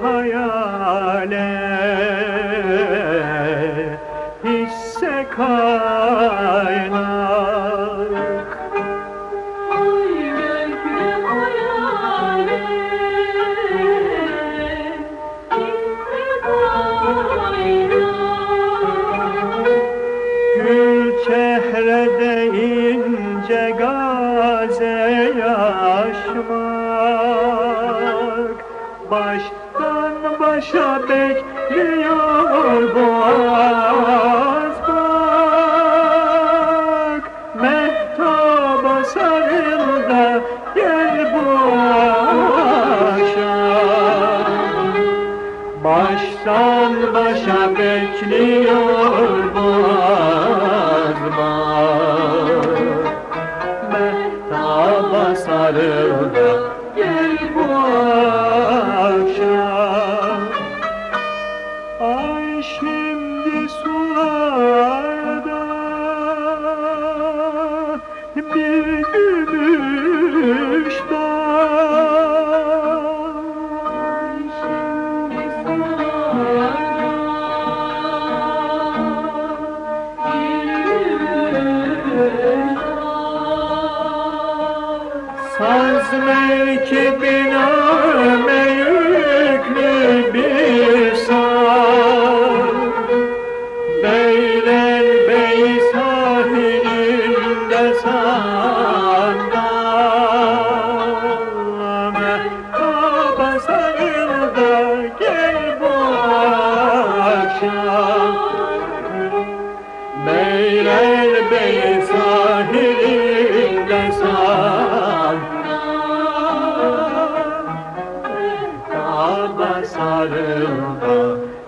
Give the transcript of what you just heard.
Hayale hisse kaynak gaze yaşmak. Baştan başa bekliyor boğaz bak. Mehtaba sarıl da gel bu akşam. Baştan başa bekliyor boğazma Mehtaba sarıl da gel bu akşam. Ay şimdi sularda bir gümüş Saz mevkibine yüklü bir saz Beyler bey sahilinde sandal Mehtaba sarıl gel bu Beyler bey sahilinde Mehtaba sarıl da